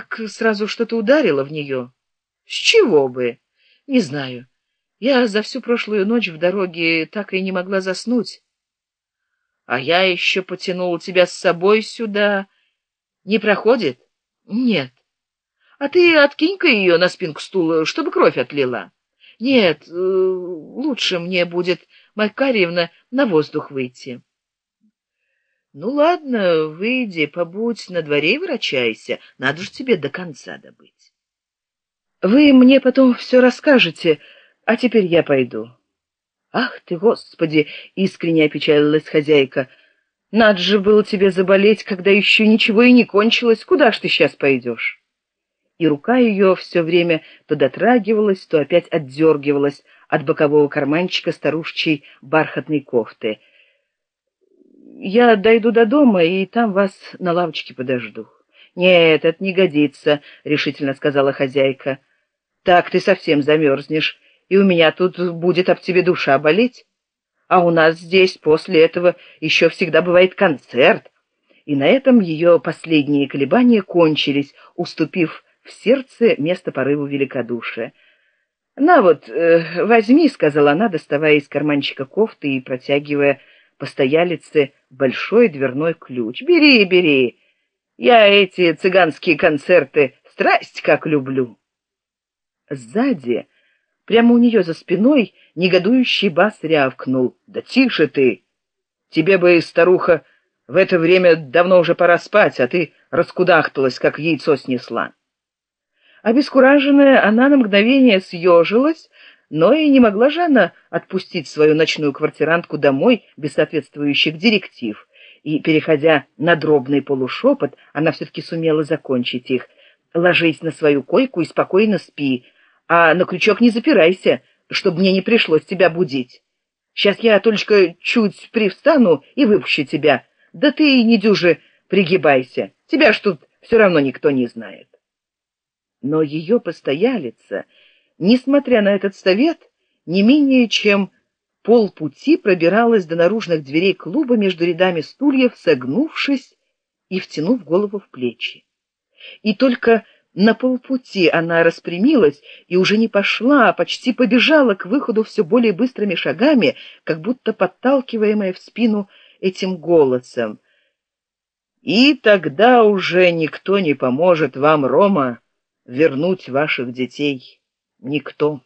как сразу что-то ударило в нее. С чего бы? Не знаю. Я за всю прошлую ночь в дороге так и не могла заснуть. А я еще потянул тебя с собой сюда. Не проходит? Нет. А ты откинь-ка ее на спинку стула, чтобы кровь отлила. Нет, э, лучше мне будет, Макарьевна, на воздух выйти. Ну ладно, выйди, побудь на дворе врачайся. Надо же тебе до конца добыть. Вы мне потом все расскажете, а теперь я пойду. Ах ты, Господи, искренне опечалилась хозяйка. Надо же было тебе заболеть, когда еще ничего и не кончилось. Куда ж ты сейчас пойдешь? И рука ее все время то дотрагивалась, то опять отдергивалась от бокового карманчика старушечьей бархатной кофты — я дойду до дома и там вас на лавочке подожду нет это не годится решительно сказала хозяйка. Так ты совсем замерзнешь и у меня тут будет об тебе душа болеть. А у нас здесь после этого еще всегда бывает концерт и на этом ее последние колебания кончились уступив в сердце место порыву великодушия. На вот э, возьми сказала она доставая из карманчика кофты и протягивая постоялице большой дверной ключ. «Бери, бери! Я эти цыганские концерты страсть как люблю!» Сзади, прямо у нее за спиной, негодующий бас рявкнул. «Да тише ты! Тебе бы, старуха, в это время давно уже пора спать, а ты раскудахталась, как яйцо снесла!» Обескураженная, она на мгновение съежилась, но и не могла же она отпустить свою ночную квартирантку домой без соответствующих директив. И переходя на дробный полушепот она все таки сумела закончить их. Ложись на свою койку и спокойно спи а на крючок не запирайся чтобы мне не пришлось тебя будить. Сейчас я только чуть привстану и выпущу тебя. Да ты не дюже пригибайся. Тебя ж тут все равно никто не знает но ее постоялица Несмотря на этот совет, не менее чем полпути пробиралась до наружных дверей клуба между рядами стульев, согнувшись и втянув голову в плечи. И только на полпути она распрямилась и уже не пошла, а почти побежала к выходу все более быстрыми шагами, как будто подталкиваемая в спину этим голосом. И тогда уже никто не поможет вам, Рома, вернуть ваших детей никто.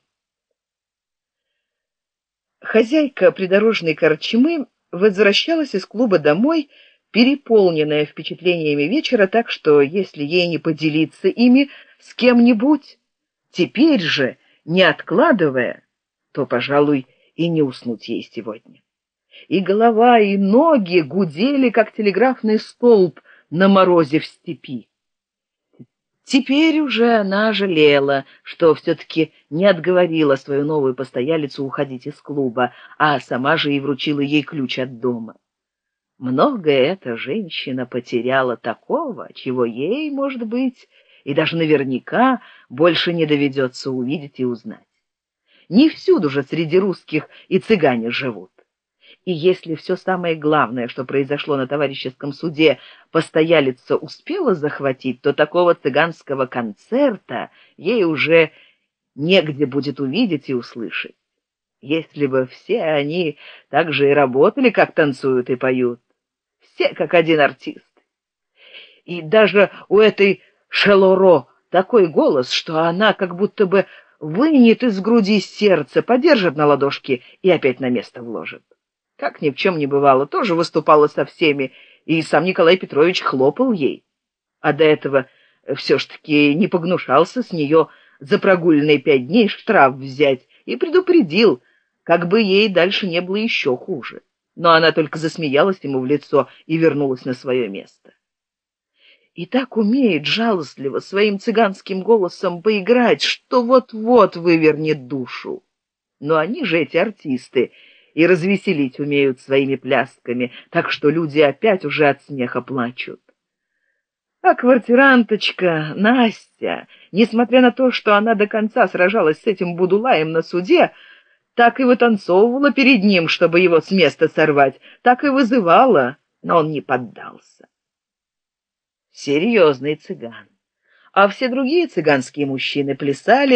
Хозяйка придорожной корчмы возвращалась из клуба домой, переполненная впечатлениями вечера, так что, если ей не поделиться ими с кем-нибудь, теперь же, не откладывая, то, пожалуй, и не уснуть ей сегодня. И голова, и ноги гудели, как телеграфный столб на морозе в степи. Теперь уже она жалела, что все-таки не отговорила свою новую постоялицу уходить из клуба, а сама же и вручила ей ключ от дома. Многое эта женщина потеряла такого, чего ей, может быть, и даже наверняка больше не доведется увидеть и узнать. Не всюду же среди русских и цыгане живут. И если все самое главное, что произошло на товарищеском суде, постоялица успела захватить, то такого цыганского концерта ей уже негде будет увидеть и услышать. Если бы все они так же и работали, как танцуют и поют, все как один артист. И даже у этой Шелоро такой голос, что она как будто бы вынет из груди сердце, подержит на ладошке и опять на место вложит как ни в чем не бывало, тоже выступала со всеми, и сам Николай Петрович хлопал ей. А до этого все ж таки не погнушался с нее за прогульные пять дней штраф взять и предупредил, как бы ей дальше не было еще хуже. Но она только засмеялась ему в лицо и вернулась на свое место. И так умеет жалостливо своим цыганским голосом поиграть, что вот-вот вывернет душу. Но они же эти артисты, и развеселить умеют своими плясками, так что люди опять уже от смеха плачут. А квартиранточка Настя, несмотря на то, что она до конца сражалась с этим Будулаем на суде, так и вытанцовывала перед ним, чтобы его с места сорвать, так и вызывала, но он не поддался. Серьезный цыган. а все другие цыганские мужчины плясали